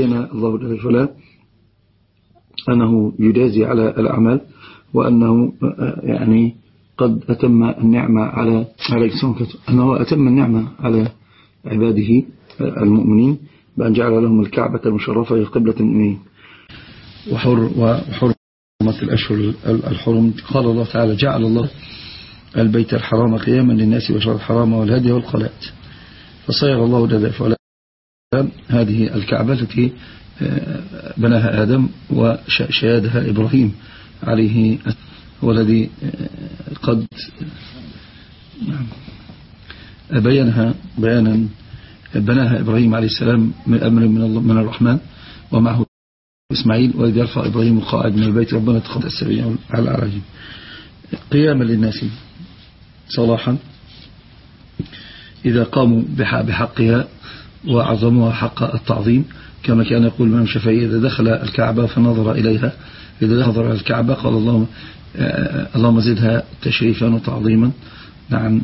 الله جل وعلا أنه يجازي على الأعمال وأنه يعني قد أتم النعمة على على أنه أتم النعمة على عباده المؤمنين بأن جعل لهم الكعبة المشرفة قبلة المؤمنين. وحر وحرمة الأشهر الحرم. قال الله تعالى جعل الله البيت الحرام قياما للناس وشر الحرام والهدي والقلات. فصير الله جل وعلا هذه الكعبة التي آه، بناها آدم وشيادها إبراهيم عليه والذي آه، قد نعم، بينها بيانا بناها إبراهيم عليه السلام من أمر من, الله من الرحمن ومعه إسماعيل وإذ يرفع إبراهيم القائد من البيت ربنا تخطى السبيل على العراجيم قياما للناس صلاحا إذا قاموا بحقها وعظموها حق التعظيم كما كان يقول الإمام الشافعي إذا دخل الكعبة فنظر إليها إذا نظر إلى الكعبة قال اللهم آه، اللهم زدها تشريفا وتعظيما. نعم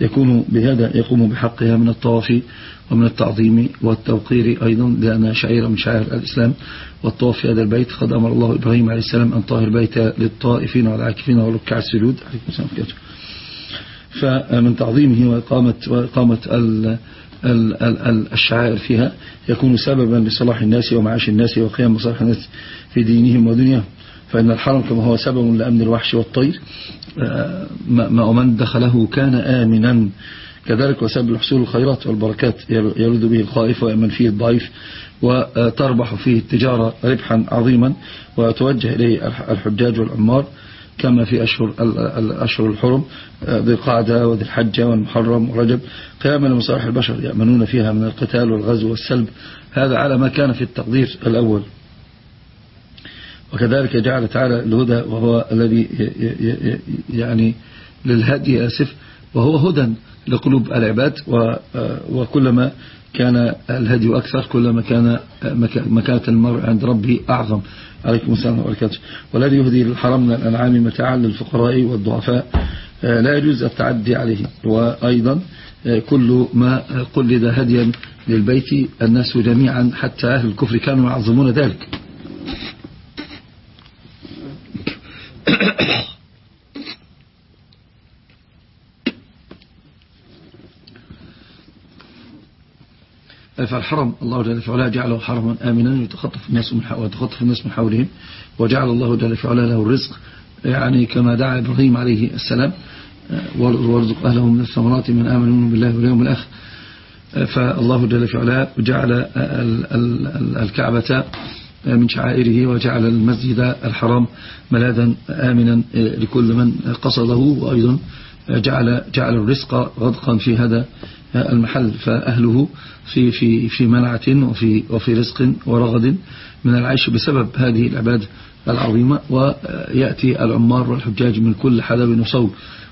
يكون بهذا يقوم بحقها من الطواف ومن التعظيم والتوقير أيضا لأنها شعيرة من شعائر الإسلام. والطواف في هذا البيت قد أمر الله إبراهيم عليه السلام أن طاهر بيت للطائفين والعاكفين والركع السجود. عليكم السلام فمن تعظيمه وإقامة, وإقامة الشعائر فيها يكون سببا لصلاح الناس ومعاش الناس وقيام مصالح الناس في دينهم ودنياهم فإن الحرم كما هو سبب لأمن الوحش والطير. آه، ومن دخله كان آمنا. كذلك وسبب لحصول الخيرات والبركات يرد به الخائف ويأمن فيه الضعيف وتربح فيه التجارة ربحا عظيما. ويتوجه إليه الحجاج والعمار. كما في أشهر الأشهر الحرم آه، ذي القعدة وذي الحجة والمحرم ورجب قياما لمصالح البشر يأمنون فيها من القتال والغزو والسلب. هذا على ما كان في التقدير الأول. وكذلك جعل تعالى الهدى وهو الذي يعني للهدي آسف وهو هدى لقلوب العباد. آه، وكلما كان الهدي أكثر كلما كان مكانة المرء عند ربه أعظم. عليكم السلام وبركاته. والذي يهدي الحرم من الأنعام متاعا للفقراء والضعفاء. آه، لا يجوز التعدي عليه. وأيضا آه، كل ما قلد هديا للبيت الناس جميعا حتى أهل الكفر كانوا يعظمون ذلك. فالحرم الله جل وعلا جعله حرما آمنا يتخطف الناس من ويتخطف الناس من حولهم وجعل الله جل وعلا له الرزق يعني كما دعا إبراهيم عليه السلام وارزق أهله من الثمرات من آمنوا بالله واليوم الآخر. فالله جل وعلا جعل الكعبة من شعائره وجعل المسجد الحرام ملاذا آمنا لكل من قصده وأيضا جعل جعل الرزق غدقا في هذا المحل فأهله في في في منعة وفي وفي رزق ورغد من العيش بسبب هذه العبادة العظيمة. ويأتي العمار والحجاج من كل حدب وصوب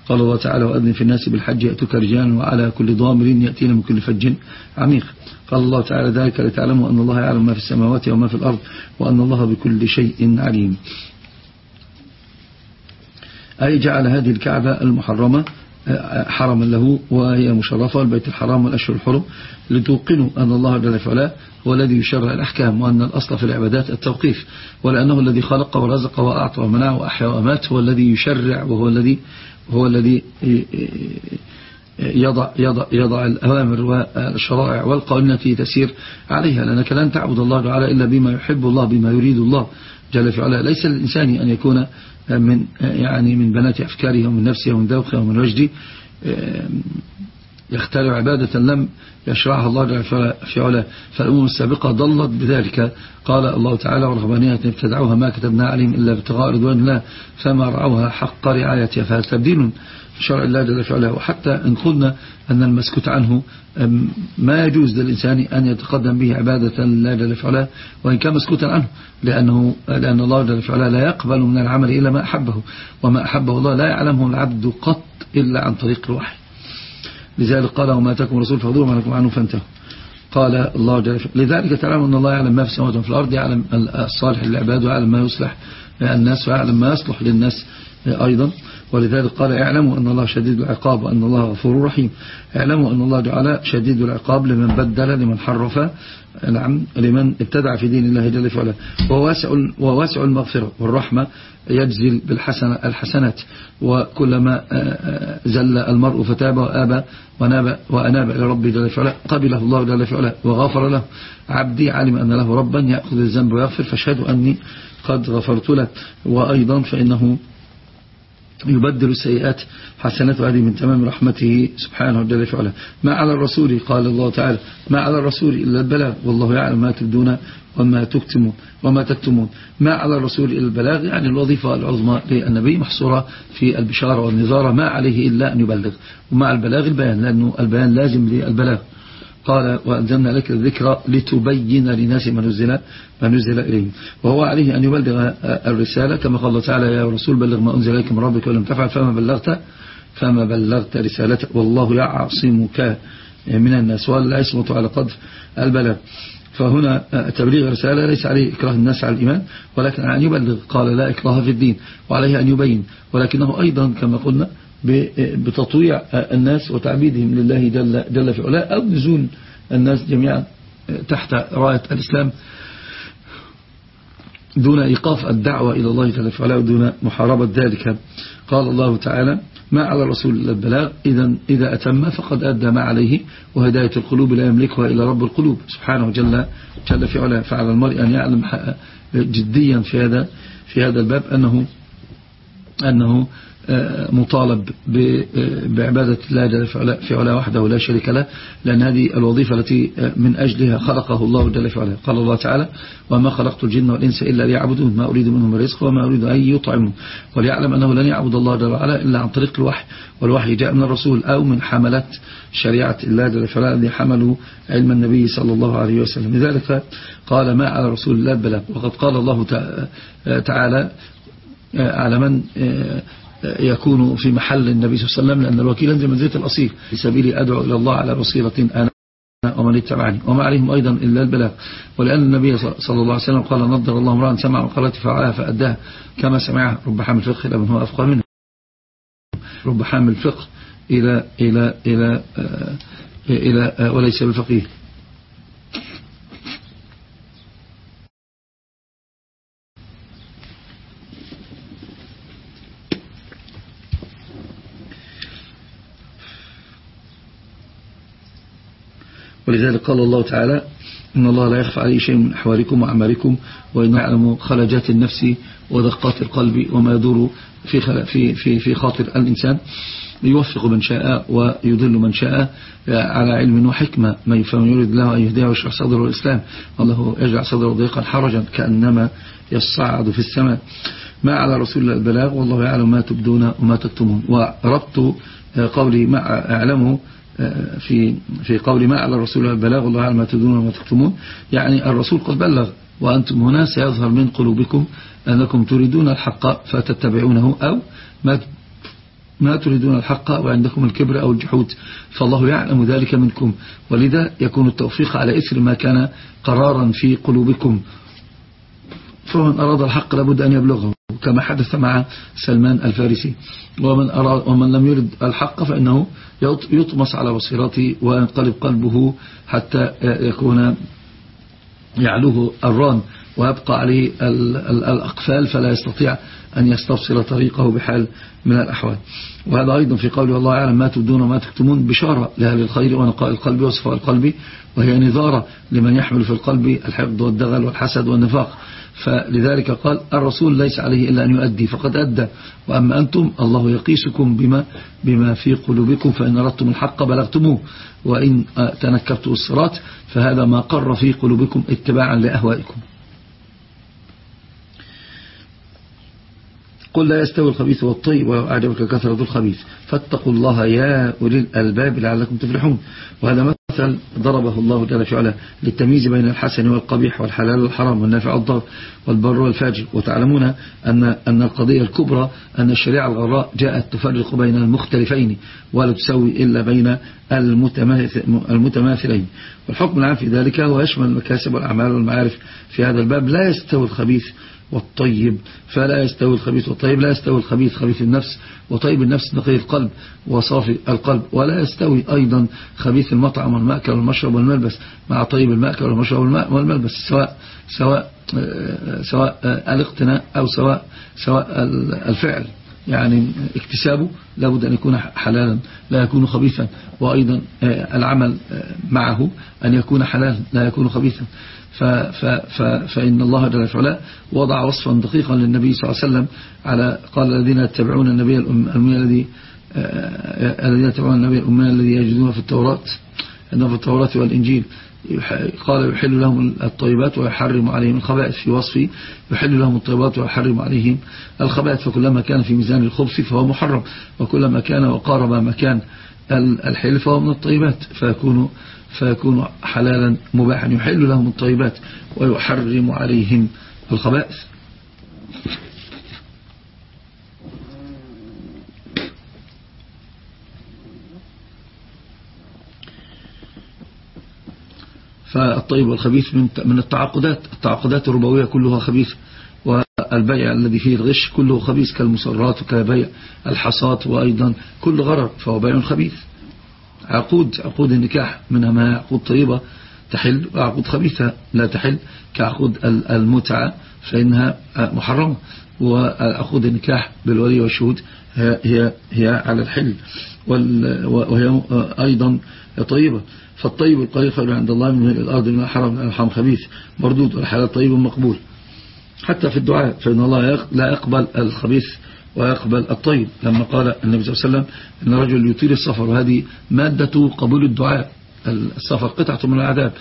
قال الله تعالى وأذن في الناس بالحج يأتوك رجالا وعلى كل ضامر يأتينا من كل فج عميق. قال الله تعالى ذلك لتعلموا أن الله يعلم ما في السماوات وما في الأرض وأن الله بكل شيء عليم. أي جعل هذه الكعبة المحرمة حرما له وهي مشرفة البيت الحرام والأشهر الحرم لتوقنوا أن الله جل وعلا هو الذي يشرع الأحكام وأن الأصل في العبادات التوقيف ولأنه الذي خلق ورزق وأعطى ومنع وأحيا وأمات هو الذي يشرع وهو الذي هو الذي يضع, يضع, يضع الأوامر والشرائع والقوانين التي تسير عليها. لأنك لن تعبد الله تعالى إلا بما يحب الله بما يريد الله جل في علاه ليس للإنسان أن يكون من يعني من بنات أفكاره ومن نفسه ومن ذوقه ومن وجده يخترع عبادة لم يشرعها الله جل في علاه فالأمم السابقة ضلت بذلك. قال الله تعالى ورهبانية ابتدعوها ما كتبنا عليهم إلا ابتغاء رضوان الله فما رعوها حق رعايتها فهذا تبديل شرع الله جل وعلا وحتى إن قلنا أن المسكوت عنه ما يجوز للإنسان أن يتقدم به عبادة الله جل وعلا وإن كان مسكوتا عنه لأنه لأن الله جل وعلا لا يقبل من العمل إلا ما أحبه وما أحبه الله لا يعلمه العبد قط إلا عن طريق الوحي. لذلك قال وما أتاكم الرسول فاخذوه ما لكم عنه فانتهوا. قال الله جل وعلا لذلك تعلم أن الله يعلم ما في السماوات وفي الأرض يعلم الصالح للعباد ويعلم ما يصلح الناس ويعلم ما يصلح للناس أيضا. ولذلك قال اعلموا أن الله شديد العقاب وأن الله غفور رحيم. اعلموا أن الله تعالى شديد العقاب لمن بدل لمن حرف نعم لمن ابتدع في دين الله جل وعلا. وواسع, وواسع المغفرة والرحمة يجزل بالحسنة الحسنات. وكلما آه، آه، زل المرء فتاب وآب وناب وأناب إلى ربه جل وعلا قبله الله جل وعلا وغفر له. عبدي علم أن له ربا يأخذ الذنب ويغفر فاشهد أني قد غفرت له وأيضا فإنه يبدل السيئات حسنات هذه من تمام رحمته سبحانه وتعالى فعلا ما على الرسول قال الله تعالى ما على الرسول إلا البلاغ والله يعلم ما تبدون وما تكتمون وما تكتمون. ما على الرسول إلا البلاغ يعني الوظيفة العظمى للنبي محصورة في البشارة والنظارة ما عليه إلا أن يبلغ. ومع البلاغ البيان لأنه البيان لازم للبلاغ. قال وأنزلنا لك الذكرى لتبين لناس ما نزل, ما نزل إليهم. وهو عليه أن يبلغ الرسالة. كما قال الله تعالى يا رسول بلغ ما أنزل إليك من ربك ولم تفعل فما بلغت فما بلغت رسالته. والله يعصمك من الناس. ولا يسمط على قدر البلاغ. فهنا تبليغ الرسالة ليس عليه إكراه الناس على الإيمان ولكن أن يبلغ. قال لا إكراه في الدين. وعليه أن يبين. ولكنه أيضا كما قلنا بتطويع الناس وتعبيدهم لله جل, جل في علاء أو نزول الناس جميعا تحت راية الإسلام دون إيقاف الدعوة إلى الله جل في علاء ودون محاربة ذلك. قال الله تعالى ما على الرسول إلا البلاغ إذا إذا أتم فقد أدى ما عليه وهداية القلوب لا يملكها إلا رب القلوب سبحانه جل, جل في علاء فعلى المرء أن يعلم جديا في هذا في هذا الباب أنه أنه مطالب بعبادة الله جل في علا وحده لا شريك له لأن هذه الوظيفة التي من أجلها خلقه الله جل في علا. قال الله تعالى وما خلقت الجن والإنس إلا ليعبدون ما أريد منهم الرزق وما أريد أن يطعمون وليعلم أنه لن يعبد الله جل وعلا إلا عن طريق الوحي والوحي جاء من الرسول أو من حملات شريعة الله جل في علا الذي حملوا علم النبي صلى الله عليه وسلم. لذلك قال ما على رسول الله بلا. وقد قال الله تعالى على من يكون في محل النبي صلى الله عليه وسلم لأن الوكيل ينزل منزلة الأصيل. في سبيل أدعو إلى الله على بصيرة أنا ومن اتبعني وما عليهم أيضا إلا البلاغ. ولأن النبي صلى الله عليه وسلم قال نضر الله امرأ سمع وقالت فعلها فأداها كما سمعها. رب حامل فقه إلى من هو أفقه منه. رب حامل فقه إلى إلى إلى إلى, إلى وليس بفقيه. ولذلك قال الله تعالى إن الله لا يخفى عليه شيء من أحوالكم وأعمالكم وإن يعلم خلجات النفس ودقات القلب وما يدور في في في في خاطر الإنسان يوفق من شاء ويضل من شاء على علم وحكمة. من يريد الله أن يهديه ويشرح صدره الإسلام والله يجعل صدره ضيقا حرجا كأنما يصعد في السماء. ما على رسول الله البلاغ؟ والله يعلم ما تبدون وما تكتمون. وربط قولي ما أعلمه في في قول ما على الرسول البلاغ والله على ما تدون وما تكتمون. يعني الرسول قد بلغ وأنتم هنا سيظهر من قلوبكم أنكم تريدون الحق فتتبعونه أو ما ما تريدون الحق وعندكم الكبر أو الجحود فالله يعلم ذلك منكم. ولذا يكون التوفيق على إثر ما كان قرارا في قلوبكم. فمن أراد الحق لابد أن يبلغه. كما حدث مع سلمان الفارسي. ومن, أراد ومن لم يرد الحق فإنه يطمس على بصيرته وينقلب قلبه حتى يكون يعلوه الران ويبقى عليه الأقفال فلا يستطيع أن يستبصر طريقه بحال من الأحوال. وهذا أيضا في قوله الله أعلم ما تبدون وما تكتمون بشارة لأهل الخير ونقاء القلب وصفاء القلب وهي نظارة لمن يحمل في القلب الحقد والدغل والحسد والنفاق. فلذلك قال الرسول ليس عليه إلا أن يؤدي فقد أدى. وأما أنتم الله يقيسكم بما, بما في قلوبكم فإن أردتم الحق بلغتموه وإن تنكبتوا الصراط فهذا ما قر في قلوبكم اتباعا لأهوائكم. قل لا يستوي الخبيث والطيب وأعجبك كثرة الخبيث. فاتقوا الله يا أولي الألباب لعلكم تفلحون. وهذا مثل ضربه الله جل وعلا للتمييز بين الحسن والقبيح والحلال والحرام والنافع والضر والبر والفاجر. وتعلمون أن أن القضية الكبرى أن الشريعة الغراء جاءت تفرق بين المختلفين ولا تسوي إلا بين المتماثلين. والحكم العام في ذلك هو يشمل المكاسب والأعمال والمعارف. في هذا الباب لا يستوي الخبيث والطيب فلا يستوي الخبيث والطيب لا يستوي الخبيث خبيث النفس وطيب النفس نقي القلب وصافي القلب ولا يستوي أيضا خبيث المطعم والمأكل والمشرب والملبس مع طيب المأكل والمشرب والملبس سواء سواء سواء الاقتناء أو سواء سواء الفعل. يعني اكتسابه لابد أن يكون حلالا لا يكون خبيثا وأيضا العمل معه أن يكون حلالا لا يكون خبيثا. فإن الله جل وعلا وضع وصفا دقيقا للنبي صلى الله عليه وسلم على قال الذين يتبعون النبي الأمي الذي الذين يتبعون النبي الأمي الذي يجدون في التوراة أنه في التوراة والإنجيل. قال يحل لهم الطيبات ويحرم عليهم الخبائث في وصفه يحل لهم الطيبات ويحرم عليهم الخبائث. فكلما كان في ميزان الخبث فهو محرم وكلما كان وقارب مكان الحل فهو من الطيبات. فيكون فيكون حلالا مباحا يحل لهم الطيبات ويحرم عليهم الخبائث. فالطيب والخبيث من التعاقدات. التعاقدات الربوية كلها خبيث والبيع الذي فيه الغش كله خبيث كالمسرات وكبيع الحصات وأيضا كل غرر فهو بيع خبيث. عقود عقود النكاح منها ما عقود طيبة تحل وعقود خبيثة لا تحل كعقود المتعة فإنها محرمة وعقود النكاح بالولي والشهود هي, هي على الحل وهي أيضا طيبة. فالطيب القليل خير عند الله من الأرض من الحرم الحرم خبيث مردود والحلال طيب مقبول. حتى في الدعاء فإن الله لا يقبل الخبيث ويقبل الطيب. لما قال النبي صلى الله عليه وسلم أن رجل يطيل السفر وهذه مادة قبول الدعاء. السفر قطعة من العذاب.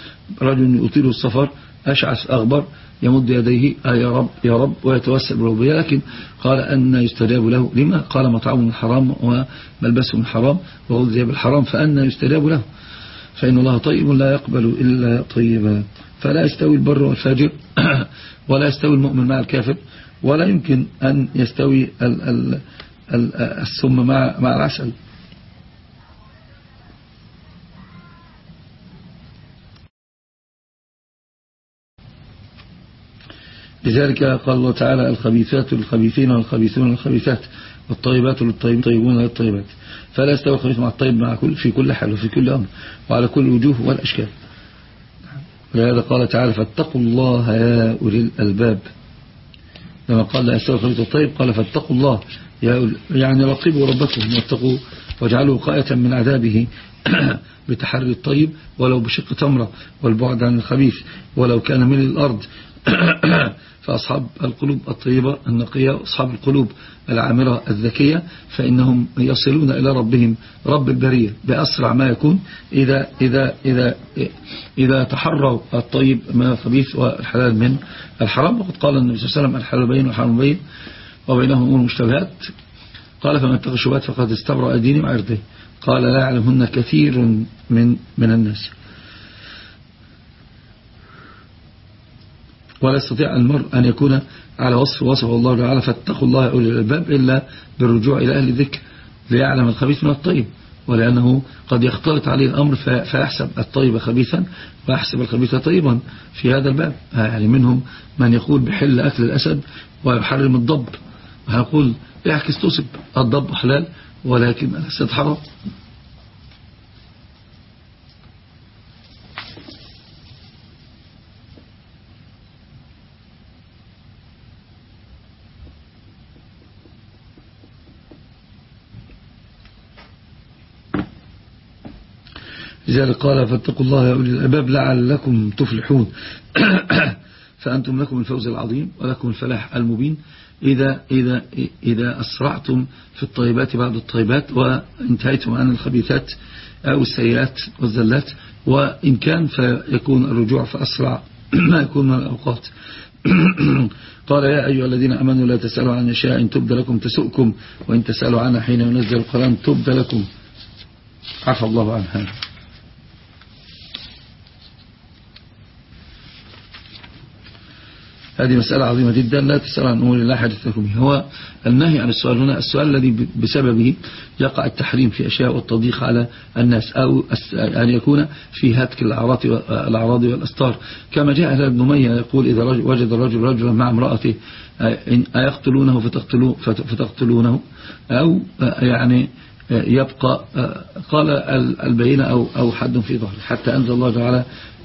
رجل يطيل السفر أشعث أغبر يمد يديه آه يا رب يا رب ويتوسل بربه لكن قال أن يستجاب له. لما؟ قال مطعمه من حرام وملبسه من حرام وغذي بالحرام فأن يستجاب له. فإن الله طيب لا يقبل إلا طيبا. فلا يستوي البر والفاجر ولا يستوي المؤمن مع الكافر. ولا يمكن أن يستوي السم مع مع العسل. لذلك قال الله تعالى الخبيثات للخبيثين والخبيثون للخبيثات والطيبات للطيبون للطيبات فلا يستوي الخبيث مع الطيب مع كل في كل حال وفي كل أمر وعلى كل الوجوه والأشكال. ولهذا قال تعالى فاتقوا الله يا أولي الألباب. لما قال لا يستوي الخبيث والطيب قال فاتقوا الله يعني راقبوا ربكم واتقوا واجعلوا وقاية من عذابه بتحري الطيب ولو بشق تمرة والبعد عن الخبيث ولو كان من الأرض فأصحاب القلوب الطيبة النقية أصحاب القلوب العامرة الذكية فإنهم يصلون إلى ربهم. رب البرية بأسرع ما يكون. إذا, إذا, إذا, إذا تحروا الطيب من الخبيث والحلال من الحرام. وقد قال النبي صلى الله عليه وسلم الحلال بين والحرام بين وبينهم أمور مشتبهات. قال فمن اتقى الشبهات فقد استبرأ ديني وعرضه. قال لا يعلمهن كثير من من الناس. ولا يستطيع المرء أن يكون على وصف وصف الله تعالى. فاتقوا الله أولي الألباب إلا بالرجوع إلى أهل الذكر ليعلم الخبيث من الطيب ولأنه قد يختلط عليه الأمر فيحسب الطيب خبيثا ويحسب الخبيث طيبا في هذا الباب. يعني منهم من يقول بحل أكل الأسد ويحرم الضب ويقول اعكس تصب الضب حلال ولكن الأسد حرام. لذلك قال فاتقوا الله يا أولي الألباب لعلكم تفلحون. فأنتم لكم الفوز العظيم ولكم الفلاح المبين. إذا, إذا, إذا أسرعتم في الطيبات بعد الطيبات وانتهيتم عن الخبيثات أو السيئات والزلات وإن كان فيكون الرجوع فأسرع ما يكون من الأوقات. قال يا أيها الذين أمنوا لا تسألوا عن أشياء إن تبد لكم تسؤكم. وإن تسألوا عنها حين ينزل القرآن تبد لكم. عفى الله عنها. هذه مسألة عظيمة جدا لا تسأل عن أمور لا حدث لكم هو النهي عن السؤال هنا السؤال الذي بسببه يقع التحريم في أشياء والتضييق على الناس أو أن يكون في هتك الأعراض والأستار كما جاء أهل ابن مية يقول إذا وجد الرجل رجلا مع امرأته أيقتلونه فتقتلونه؟ أو يعني يبقى قال البينة أو, أو حد في ظهره. حتى أنزل الله تعالى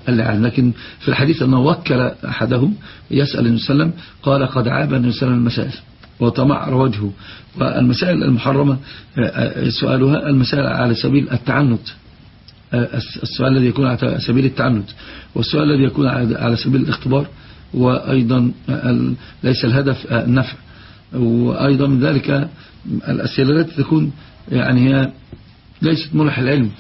اللعان لكن في الحديث أنه وكل أحدهم يسأل النبي صلى الله عليه وسلم قال قد عاب النبي صلى الله عليه وسلم المسائل وتمعر وجهه والمسائل المحرمة سؤالها المسائل على سبيل التعنت السؤال الذي يكون على سبيل التعنت والسؤال الذي يكون على سبيل الاختبار وأيضا ليس الهدف النفع وأيضا من ذلك الأسئلة التي تكون يعني هي ليست ملح العلم.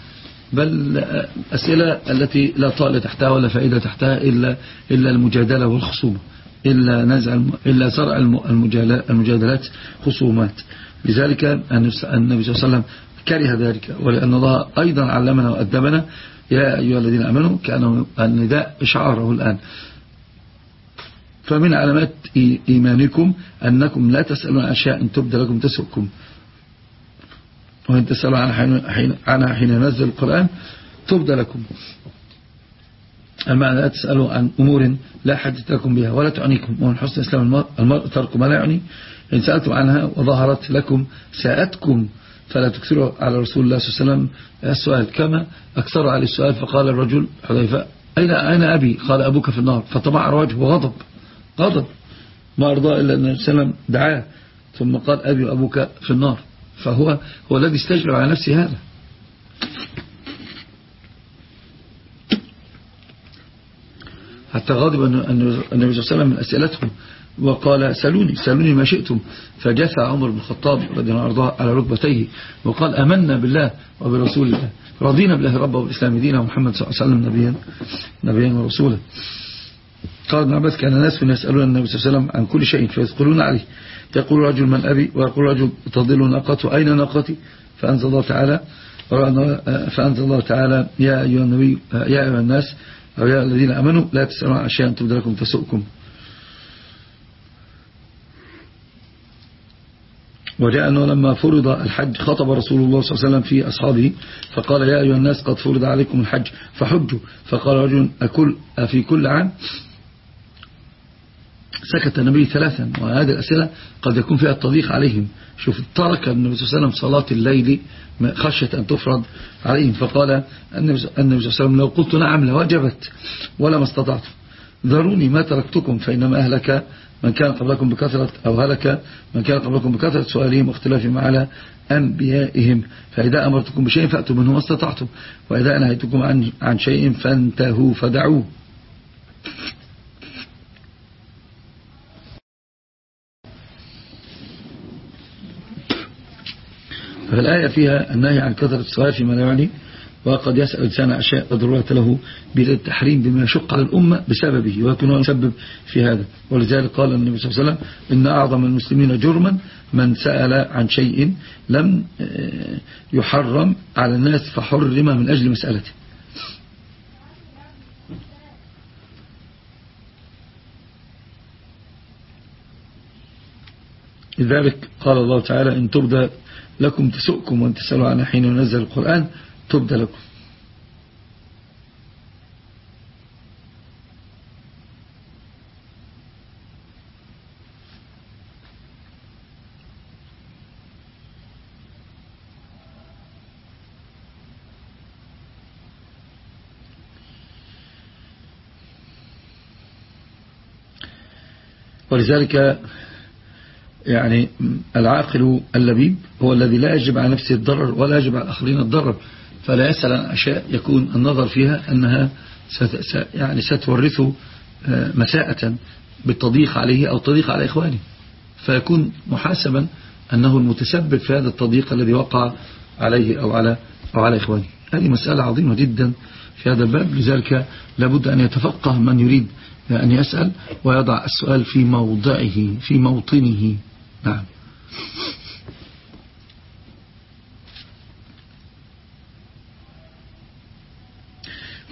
بل أسئلة التي لا طال تحتها ولا فائدة تحتها إلا, إلا المجادلة والخصومة إلا نزع إلا زرع المجادلات خصومات. لذلك النبي صلى الله عليه وسلم كره ذلك ولأن الله أيضا علمنا وأدبنا. يا أيها الذين أمنوا كان النداء شعاره الآن. فمن علامات إيمانكم أنكم لا تسألون أشياء إن تبدأ لكم تسؤكم. وإن تسألوا عنها حين ينزل القرآن تبدأ لكم. المعنى لا تسألوا عن أمور لا حدث لكم بها ولا تعنيكم ومن حسن إسلام المرء ترك ما لا يعني. إن سألتم عنها وظهرت لكم ساءتكم فلا تكثروا على رسول الله صلى الله عليه وسلم. السؤال كما أكثر عليه السؤال فقال الرجل حذيفة أين أين أبي؟ قال أبوك في النار. فطمع وجهه وغضب. غضب. ما أرضى إلا أن السلام دعاه ثم قال أبي وأبوك في النار. فهو هو الذي استجلب على نفسه هذا. حتى غضب النبي صلى الله عليه وسلم من أسئلتهم وقال سألوني سألوني ما شئتم. فجثى عمر بن الخطاب رضي الله عنه على ركبتيه وقال أمنا بالله وبرسول الله. رضينا بالله ربا والإسلام دينا ومحمد صلى الله عليه وسلم نبيا نبيا ورسولا. قال ابن عباس كان ناس يسألون النبي صلى الله عليه وسلم عن كل شيء فيسقلون عليه. يقول رجل من أبي ويقول رجل تضل ناقته أين ناقتي؟ فأنزل الله تعالى فأنزل الله تعالى يا أيها النبي يا أيها الناس أو يا الذين أمنوا لا تسألوا عن أشياء تبدأ لكم تسؤكم وجاء أنه لما فرض الحج خطب رسول الله صلى الله عليه وسلم في أصحابه فقال يا أيها الناس قد فرض عليكم الحج فحجوا. فقال رجل أكل في كل عام سكت النبي ثلاثا وهذه الأسئلة قد يكون فيها التضييق عليهم. شوف ترك النبي صلى الله عليه وسلم صلاة الليل خشية أن تفرض عليهم. فقال النبي صلى الله عليه وسلم لو قلت نعم لوجبت ولا ما استطعت. ذروني ما تركتكم فإنما أهلك من كان قبلكم بكثرة أو هلك من كان قبلكم بكثرة سؤالهم واختلافهم على أنبيائهم. فإذا أمرتكم بشيء فأتوا منه ما استطعتم وإذا نهيتكم عن, عن شيء فانتهوا فدعوه. فالآية فيها النهي عن كثرة الصلاة فيما لا يعني وقد يسأل الإنسان أشياء ضرورة له بالتحريم بما يشق على الأمة بسببه ويكون هو يسبب في هذا. ولذلك قال النبي صلى الله عليه وسلم إن أعظم المسلمين جرما من سأل عن شيء لم آه، يحرم على الناس فحرم من أجل مسألته. لذلك قال الله تعالى إن تبدأ لكم تسؤكم وان تسألوا عنها حين ينزل القرآن تبدأ لكم. ولذلك يعني العاقل اللبيب هو الذي لا يجب على نفسه الضرر ولا يجب على الآخرين الضرر فلا يسأل عن أشياء يكون النظر فيها أنها ست يعني ستورثه آه، مساءة بالتضييق عليه أو التضييق على إخوانه. فيكون محاسبا أنه المتسبب في هذا التضييق الذي وقع عليه أو على, أو على إخوانه. هذه مسألة عظيمة جدا في هذا الباب لذلك لابد أن يتفقه من يريد أن يسأل ويضع السؤال في موضعه في موطنه. نعم.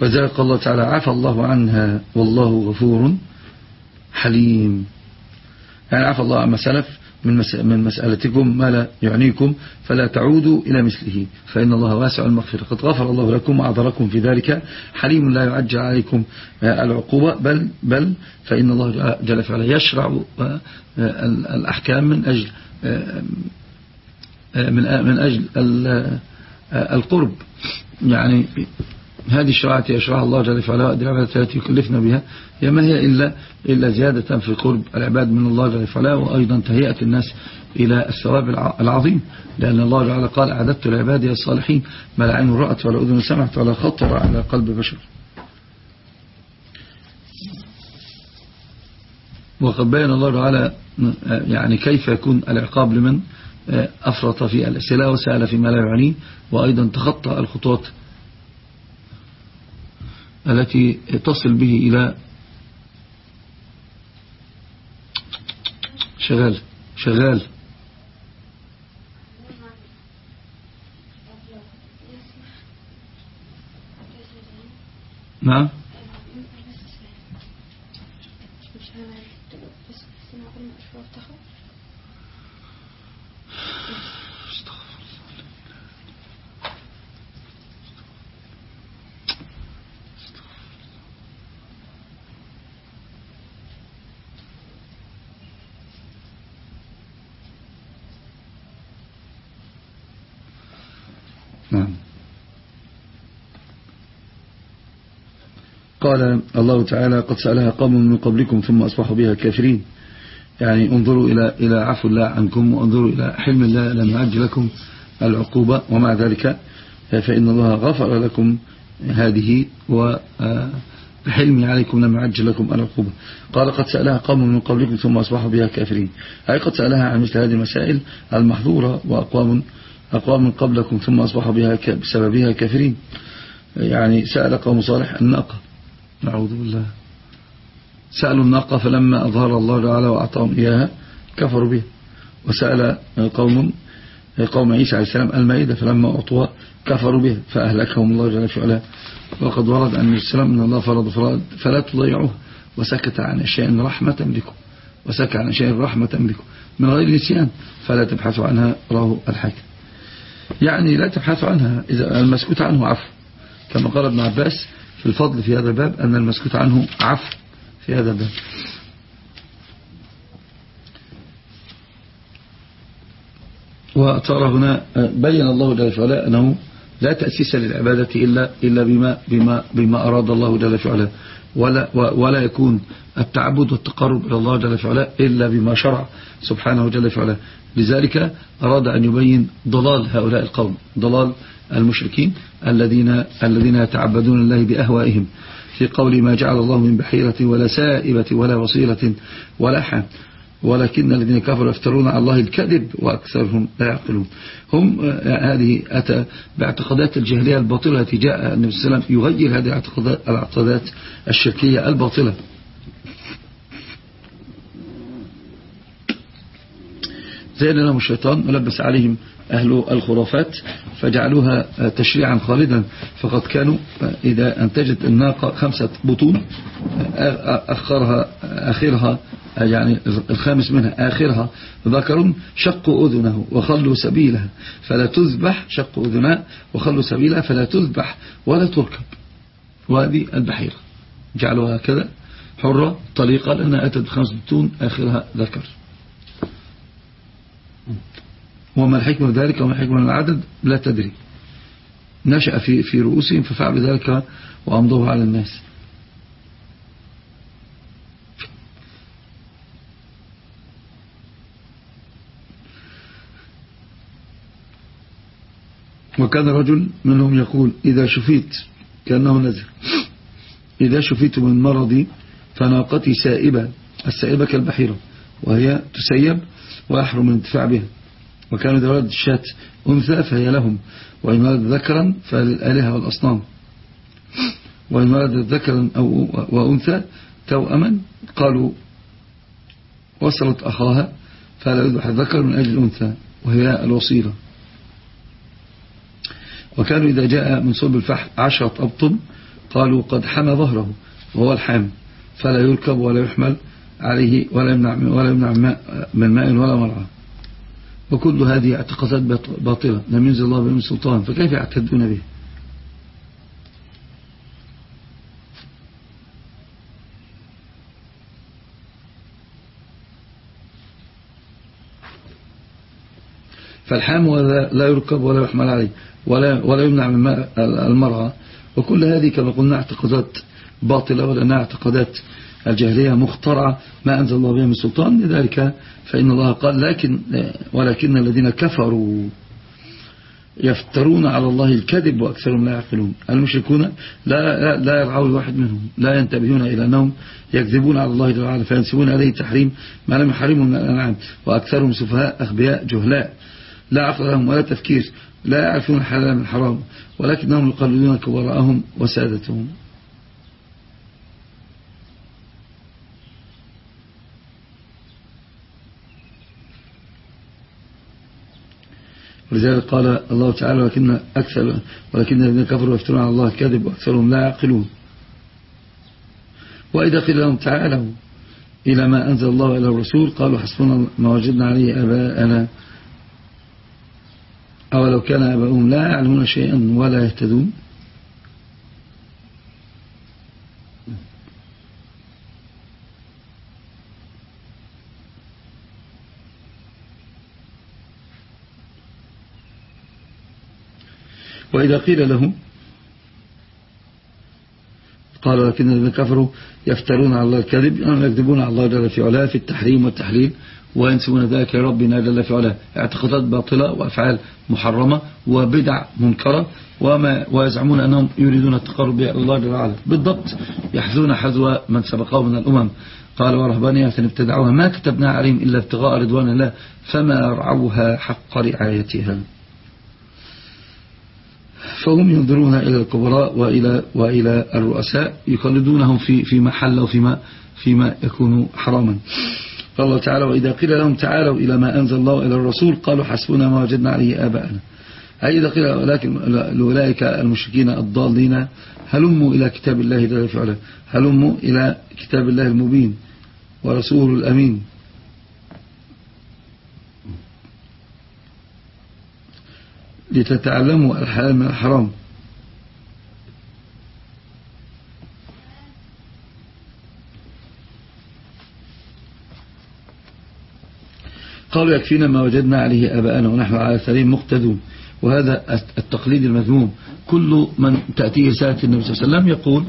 وذلك الله تعالى عفى الله عنها والله غفور حليم. يعني عفى الله عما سلف. من من مسألتكم ما لا يعنيكم فلا تعودوا إلى مثله. فإن الله واسع المغفرة. قد غفر الله لكم وأعذركم في ذلك. حليم لا يعجل عليكم العقوبة. بل بل فإن الله جل وعلا يشرع الأحكام من أجل من من أجل القرب. يعني هذه الشرائع يشرعها الله جل وعلا العبادة التي يكلفنا بها هي ما هي إلا, إلا زيادة في قرب العباد من الله جل وعلا وأيضا تهيئة الناس إلى الثواب العظيم. لأن الله جل قال أعددت لعبادي الصالحين ما لا عين رأت ولا أذن سمعت ولا خطر على قلب بشر. وقد بين الله تعالى يعني كيف يكون العقاب لمن أفرط في الأسئلة وسأل فيما لا يعنيه وأيضا تخطى الخطوات التي تصل به إلى شغال شغال. نعم. قال الله تعالى قد سألها قوم من قبلكم ثم أصبحوا بها كافرين. يعني انظروا إلى إلى عفو الله عنكم وانظروا إلى حلم الله لم يعجل لكم العقوبة ومع ذلك فإن الله غفر لكم هذه وبحلم عليكم لم يعجل لكم العقوبة. قال قد سألها قوم من قبلكم ثم أصبحوا بها كافرين. أي قد سألها عن مثل هذه المسائل المحظورة وأقوام أقوام قبلكم ثم أصبحوا بها بسببها كافرين. يعني سأل قوم صالح الناقة نعوذ بالله. سألوا الناقة فلما أظهر الله تعالى وأعطاهم إياها كفروا بها وسأل قوم قوم عيسى عليه السلام المائدة فلما أعطوها كفروا بها فأهلكهم الله جل وعلا. وقد ورد أن السلام أن الله فرض فلا تضيعوه. وسكت عن أشياء رحمة بكم. وسكت عن أشياء رحمة بكم. من غير نسيان فلا تبحثوا عنها راه الحاكم. يعني لا تبحث عنها إذا المسكوت عنه عفو. كما قال ابن عباس في الفضل في هذا الباب أن المسكوت عنه عفو في هذا الباب. وترى هنا بين الله جل وعلا أنه لا تأسيس للعبادة إلا, إلا بما, بما, بما أراد الله جل وعلا. ولا, ولا يكون التعبد والتقرب إلى الله جل وعلا إلا بما شرع سبحانه جل وعلا. لذلك أراد أن يبين ضلال هؤلاء القوم ضلال المشركين الذين الذين يتعبدون الله بأهوائهم. في قول ما جعل الله من بحيرة ولا سائبة ولا وصيلة ولا حام. ولكن الذين كفروا يفترون على الله الكذب وأكثرهم لا يعقلون. هم آه، هذه أتى باعتقادات الجاهلية الباطلة التي جاء النبي صلى الله عليه وسلم يغير هذه الاعتقادات الشركية الباطلة. زين لهم الشيطان ولبس عليهم أهل الخرافات فجعلوها تشريعا خالدا. فقد كانوا إذا أنتجت الناقة خمسة بطون أخرها آخرها يعني الخامس منها آخرها ذكر شقوا أذنه وخلوا سبيلها فلا تذبح شقوا أذنها وخلوا سبيلها فلا تذبح ولا تركب. وهذه البحيرة. جعلوها كذا حرة طليقة لأنها أتت خمس بطون آخرها ذكر. وما الحكمة ذلك وما الحكمة من العدد لا تدري. نشأ في في رؤوسهم ففعلوا ذلك وأمضوه على الناس. وكان رجل منهم يقول إذا شفيت كأنه نزل. إذا شفيت من مرضي فناقتي سائبة السائبة كالبحيرة وهي تسيب ويحرم الانتفاع بها. وكانوا ولد الشاة أنثى فهي لهم وإن ولد ذكرا فللآلهة والأصنام. وإن ولد ذكرا أو وأنثى توأما قالوا وصلت أخاها فلا يذبح الذكر من أجل الأنثى وهي الوصيلة وكانوا إذا جاء من صلب الفحل عشرة أبطن قالوا قد حمى ظهره وهو الحام فلا يركب ولا يحمل عليه ولا يمنع, ولا يمنع من ماء ولا مرعى. وكل هذه اعتقادات باطلة لم ينزل الله بهم سلطان فكيف يعتدون به؟ فالحام لا يركب ولا يحمل عليه ولا, ولا يمنع من المرعى وكل هذه كما قلنا اعتقادات باطلة ولأنها اعتقادات الجاهلية مخترعة ما أنزل الله بها من سلطان لذلك فإن الله قال لكن ولكن الذين كفروا يفترون على الله الكذب وأكثرهم لا يعقلون. المشركون لا, لا يرعوا الواحد منهم لا ينتبهون إلى أنهم يكذبون على الله جل وعلا فينسبون عليه تحريم ما لم يحرمه من الأنعام وأكثرهم سفهاء أغبياء جهلاء. لا عقل لهم ولا تفكير لا يعرفون الحلال من الحرام ولكنهم يقلدون كبراءهم وسادتهم. ولذلك قال الله تعالى ولكن أكثر ولكن الذين كفروا يفترون على الله الكذب وأكثرهم لا يعقلون. وإذا قيل لهم تعالوا إلى ما أنزل الله إلى الرسول قالوا حسبنا ما وجدنا عليه أباءنا. أولو كان أباؤهم لا يعلمون شيئا ولا يهتدون. وإذا قيل لهم قال لكن الذين كفروا يفترون على الله الكذب يكذبون على الله جل في علاه في التحريم والتحليل وينسبون ذلك لربنا جل في علاه. اعتقادات باطلة وأفعال محرمة وبدع منكرة وما ويزعمون أنهم يريدون التقرب إلى الله جل وعلا. بالضبط يحذون حذو من سبقه من الأمم. قال ورهبانية ابتدعوها ما كتبنا عليهم إلا ابتغاء رضوان الله فما رعوها حق رعايتها. فهم ينظرون إلى الكبراء وإلى, وإلى الرؤساء يقلدونهم في فيما حل وفيما فيما يكون حراما. قال الله تعالى وإذا قيل لهم تعالوا إلى ما أنزل الله إلى الرسول قالوا حسبنا ما وجدنا عليه آباءنا أي إذا قيل ولكن لأولئك المشركين الضالين هلموا إلى كتاب الله جل وعلا هلموا إلى كتاب الله المبين ورسوله الأمين لتتعلموا الحلال من الحرام. قالوا يكفينا ما وجدنا عليه أباءنا ونحن على سليم مقتدون. وهذا التقليد المذموم. كل من تأتيه رسالة النبي صلى الله عليه وسلم يقول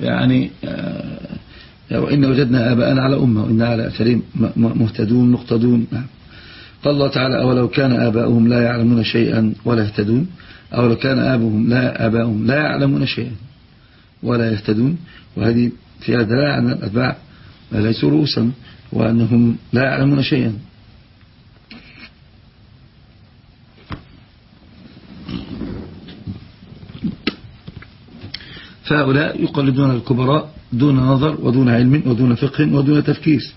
يعني آه، وإن وجدنا آباءنا على أمة وإن على سليم مهتدون مقتدون. نعم. قال الله تعالى أولو كان آباؤهم لا يعلمون شيئا ولا يهتدون. أولو كان آباؤهم لا آباؤهم لا يعلمون شيئا ولا يهتدون. وهذه فيها دلاء أن الأتباع ليسوا رؤوسا وأنهم لا يعلمون شيئا. فهؤلاء يقلدون الكبراء دون نظر ودون علم ودون فقه ودون تفكير.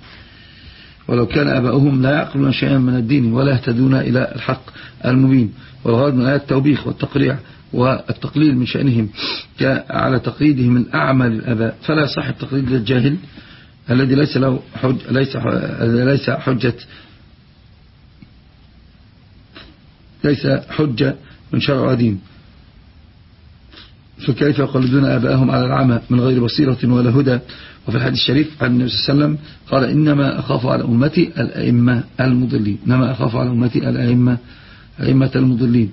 ولو كان أباؤهم لا يعقلون شيئا من الدين ولا يهتدون إلى الحق المبين. والغرض من آيات التوبيخ والتقريع والتقليل من شأنهم على تقليدهم من أعمال الأباء فلا صح التقليد للجاهل الذي ليس له حج ليس ليس حجة ليس حجة من شرع ودين فكيف يقلدون آباءهم على العمى من غير بصيرة ولا هدى؟ وفي الحديث الشريف عن النبي صلى الله عليه وسلم قال إنما أخاف على أمتي الأئمة المضلين. إنما أخاف على أمتي الأئمة أئمة المضلين.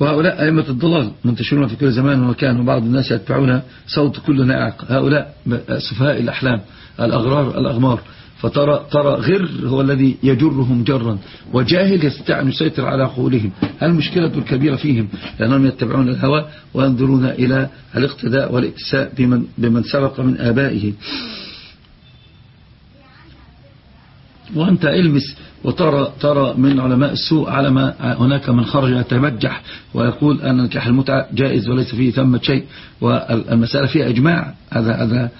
وهؤلاء أئمة الضلال منتشرون في كل زمان ومكان وبعض الناس يتبعون صوت كل نائق هؤلاء سفهاء الأحلام الأغرار الأغمار. فترى ترى غر هو الذي يجرهم جرا وجاهل يستطيع أن يسيطر على عقولهم المشكلة الكبيرة فيهم؟ لأنهم يتبعون الهوى وينظرون إلى الاقتداء والاتساء بمن, بمن سبق من آبائه. وأنت إلمس وترى ترى من علماء السوء على ما هناك من خرج يتمجح ويقول أن نكاح المتعة جائز وليس فيه ثمة شيء والمسألة فيها إجماع. هذا هذا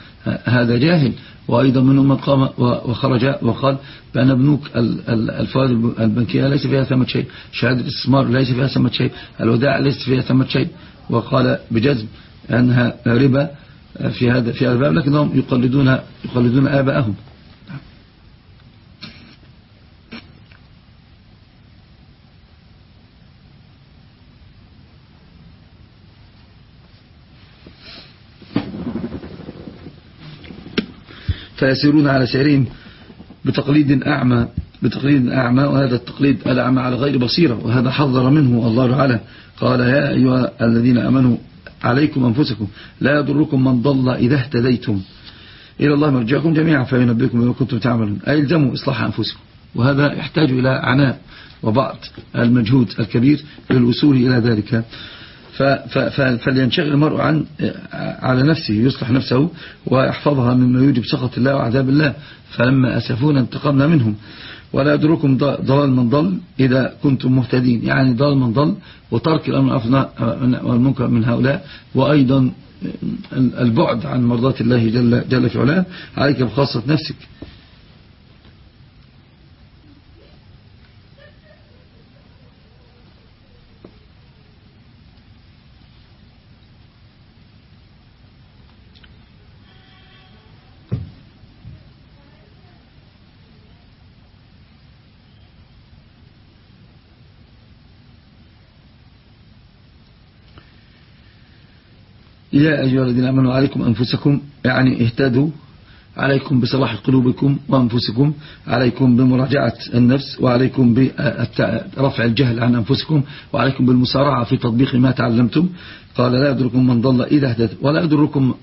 هذا جاهل. وأيضا منهم من قام وخرج وقال بأن بنوك الفوائد البنكية ليس فيها ثمة شيء. شهادة الاستثمار ليس فيها ثمة شيء. الوداع ليس فيها ثمة شيء. وقال بجزم أنها ربا في هذا في هذا الباب لكنهم يقلدون يقلدون آباءهم. فيسيرون على سيرهم بتقليد أعمى بتقليد أعمى وهذا التقليد الأعمى على غير بصيرة وهذا حذر منه الله تعالى. قال يا أيها الذين أمنوا عليكم أنفسكم لا يضركم من ضل إذا اهتديتم. إلى الله مرجعكم جميعا فينبئكم بما كنتم تعملون. أي الزموا إصلاح أنفسكم. وهذا يحتاج إلى عناء وبعض المجهود الكبير للوصول إلى ذلك. فلينشغل المرء عن على نفسه يصلح نفسه ويحفظها مما يوجب سخط الله وعذاب الله. فلما أسفونا انتقمنا منهم. ولا يدركم ضلال من ضل إذا كنتم مهتدين. يعني ضلال من ضل وترك الأمر والمنكر من هؤلاء. وأيضا البعد عن مرضات الله جل, جل في علاه. عليك بخاصة نفسك. يا أيها الذين أمنوا عليكم أنفسكم يعني اهتدوا عليكم بصلاح قلوبكم وأنفسكم عليكم بمراجعة النفس وعليكم برفع الجهل عن أنفسكم وعليكم بالمسارعة في تطبيق ما تعلمتم. قال لا يدركم من ضل إذا اهتدت ولا يدركم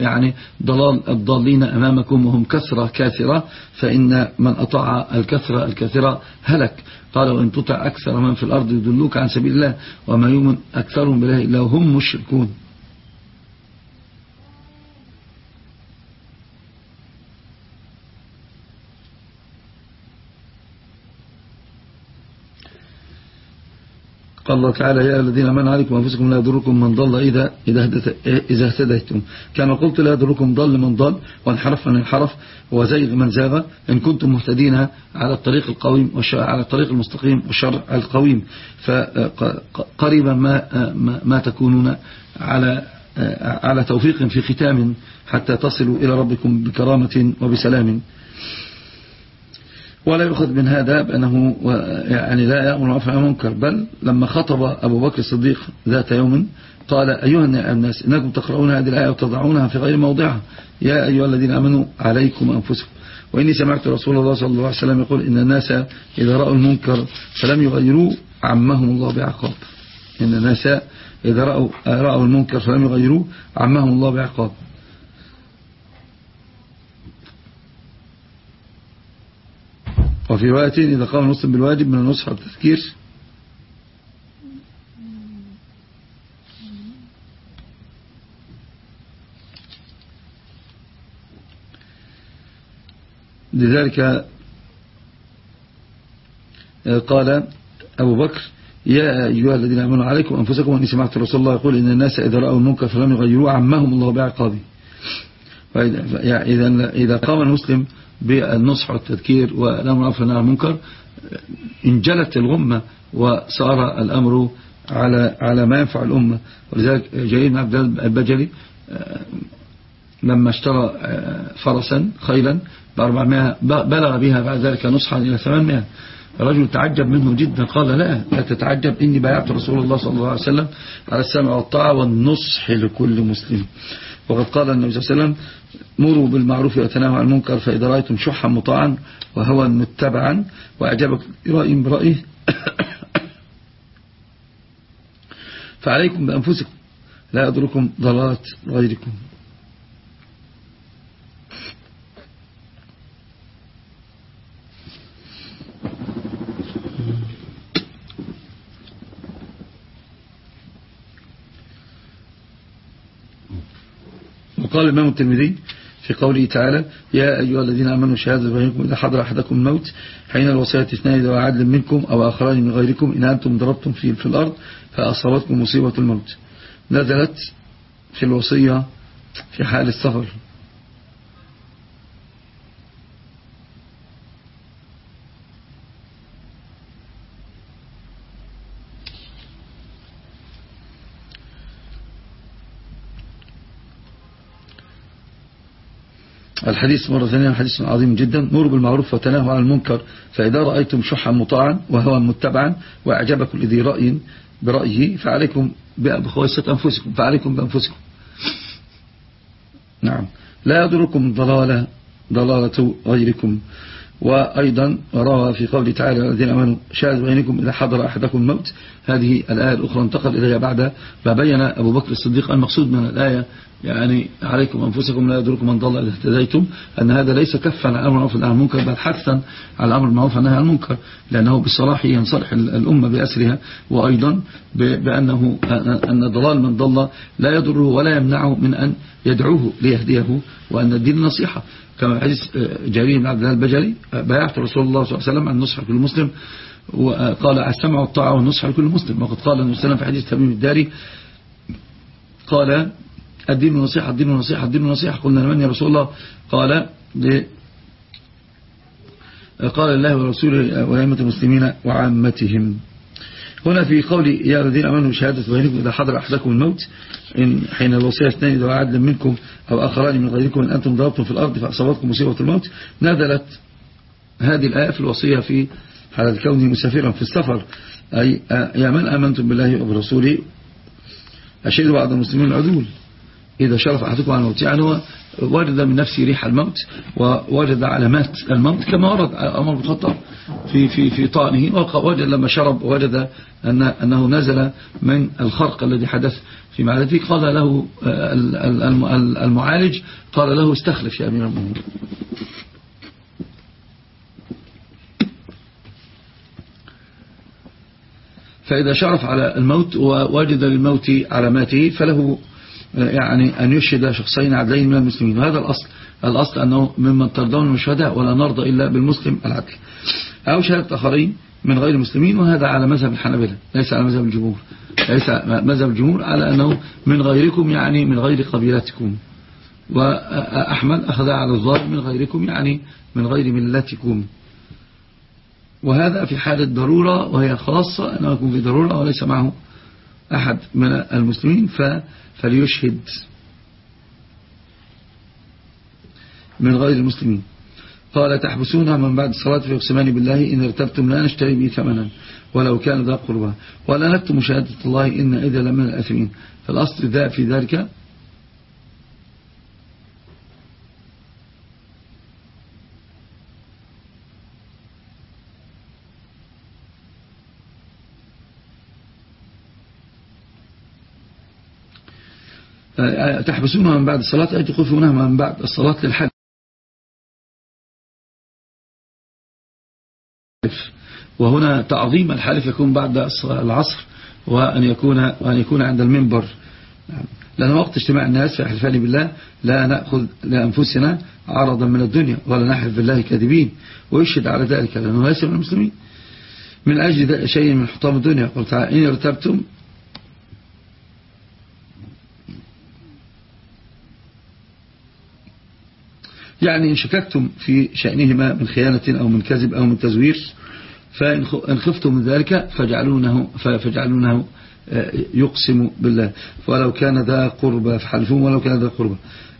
يعني ضلال الضالين أمامكم وهم كثرة كاثرة فإن من أطاع الكثرة الكاثرة هلك. قال وإن تطع أكثر من في الأرض يدلوك عن سبيل الله وما يؤمن أكثرهم بالله إلا هم مشركون. قال الله تعالى يا الذين من عليكم أنفسكم لا يضركم من ضل إذا, إذا, إذا اهتديتم. كما قلت لا يضركم ضل من ضل وانحرف من انحرف وزيغ من زاغ إن كنتم مهتدين على الطريق القويم على الطريق المستقيم والشرع القويم. فقريبا ما, ما تكونون على على توفيق في ختام حتى تصلوا إلى ربكم بكرامة وبسلام. ولا يؤخذ من هذا بأنه يعني لا يأمر معروف عن منكر بل لما خطب أبو بكر الصديق ذات يوم قال أيها الناس إنكم تقرؤون هذه الآية وتضعونها في غير موضعها. يا أيها الذين أمنوا عليكم أنفسكم. وإني سمعت رسول الله صلى الله عليه وسلم يقول إن الناس إذا رأوا المنكر فلم يغيروا عمهم الله بعقاب. إن الناس إذا رأوا, رأوا المنكر فلم يغيروا عمهم الله بعقاب. وفي رواية إذا قام المسلم بالواجب من النصح والتذكير. لذلك قال أبو بكر يا أيها الذين آمنوا عليكم أنفسكم وإني سمعت رسول الله يقول إن الناس إذا رأوا المنكر فلم يغيروا عمهم الله بعقابه. إذا إذا قام المسلم بالنصح والتذكير والأمر عفوا عن المنكر انجلت الغمة وصار الأمر على على ما ينفع الأمة. ولذلك جرير بن عبد البجلي لما اشترى آه، فرسا خيلا ب 400 بلغ بها بعد ذلك نصحا إلى 800 الرجل تعجب منه جدا قال لا لا تتعجب إني بايعت رسول الله صلى الله عليه وسلم على السمع والطاعة والنصح لكل مسلم. وقد قال النبي صلى الله عليه وسلم مروا بالمعروف وتناهوا عن المنكر فإذا رأيتم شحا مطاعا وهوى متبعا وأعجبك رأي برأيه فعليكم بأنفسكم لا يضركم ضلالات غيركم. وقال الإمام الترمذي في قوله تعالى يا أيها الذين آمنوا شهادة بينكم إذا حضر أحدكم الموت حين الوصية اثنان إذا عدل منكم أو آخرين من غيركم إن أنتم ضربتم في, في الأرض فأصابتكم مصيبة الموت. نزلت في الوصية في حال السفر. الحديث مرة ثانية حديث عظيم جدا. نور بالمعروف وتناهوا عن المنكر فإذا رأيتم شحا مطاعا وهوى متبعا وأعجبكم لذي رأي برأيه فعليكم بخويصة أنفسكم فعليكم بأنفسكم. نعم. لا يضركم ضلالة ضلالة غيركم. وأيضا روى في قوله تعالى الذين أمنوا شاهد بينكم إذا حضر أحدكم الموت. هذه الآية الأخرى انتقل إليها بعد ما بين أبو بكر الصديق المقصود من الآية يعني عليكم أنفسكم لا يدركم من ضل إذا اهتديتم أن هذا ليس كفا عن الأمر المعروف عن المنكر بل حثا على الأمر المعروف عن المنكر لأنه بالصلاح ينصلح الأمة بأسرها. وأيضا بأنه أن ضلال من ضل لا يضره ولا يمنعه من أن يدعوه ليهديه وأن الدين نصيحة. كما حديث جرير بن عبد الله البجلي بايعت رسول الله صلى الله عليه وسلم عن نصح كل مسلم وقال السمع والطاعة والنصح لكل مسلم. وقد قال النبي صلى الله عليه وسلم في حديث تميم الداري قال الدين النصيحة الدين النصيحة الدين النصيحة قلنا لمن يا رسول الله؟ قال قال الله ورسوله وأئمة المسلمين وعامتهم. هنا في قول يا الذين أمنوا بشهادة بينكم إذا حضر أحدكم الموت إن حين الوصية اثنين إذا عدل منكم أو آخران من غيركم إن أنتم ضربتم في الأرض فأصابتكم مصيبة الموت. نزلت هذه الآية في الوصية في حال الكون مسافرا في السفر. أي يا من آمنتم بالله وبرسوله أشهدوا بعض المسلمين العدول. إذا شرف أحدكم على الموت يعني هو وجد من نفسه ريح الموت ووجد علامات الموت كما ورد أمر الخطاب في في في طعنه ووجد لما شرب وجد أن أنه نزل من الخرق الذي حدث في معرفته قال له المعالج قال له استخلف يا أمير المؤمنين. فإذا شرف على الموت ووجد للموت علاماته فله يعني أن يشهد شخصين عدلين من المسلمين. وهذا الأصل. الأصل أنه ممن ترضون من الشهداء ولا نرضى إلا بالمسلم العدل. أو شهادة آخرين من غير المسلمين وهذا على مذهب الحنبلة ليس على مذهب الجمهور. ليس مذهب الجمهور على أنه من غيركم يعني من غير قبيلتكم. وأحمد أخذ على الظاهر من غيركم يعني من غير ملتكم. وهذا في حالة ضرورة وهي خاصة أنه يكون في ضرورة وليس معه أحد من المسلمين فليشهد من غير المسلمين. قال تحبسونها من بعد الصلاة في اقسمان بالله إن ارتبتم لا نشتري به ثمنا ولو كان ذا قربا ولا نكتم شهادة الله إن إذا لمن الأثمين. فالأصل ذا في ذلك تحبسونها من بعد الصلاة أي تقفونها من بعد الصلاة للحج؟ وهنا تعظيم الحلف يكون بعد العصر وأن يكون, وأن يكون عند المنبر. لأن وقت اجتماع الناس فيحلفان بالله لا نأخذ لأنفسنا عرضا من الدنيا ولا نحلف بالله كاذبين. ويشهد على ذلك لأنه ليس من المسلمين. من أجل شيء من حطام الدنيا. قلت إن ارتبتم يعني إن شككتم في شأنهما من خيانة أو من كذب أو من تزوير فإن خفتم من ذلك فجعلونه, فجعلونه آه، يقسم بالله. ولو كان ذا قربة فحلفون ولو كان ذا قربة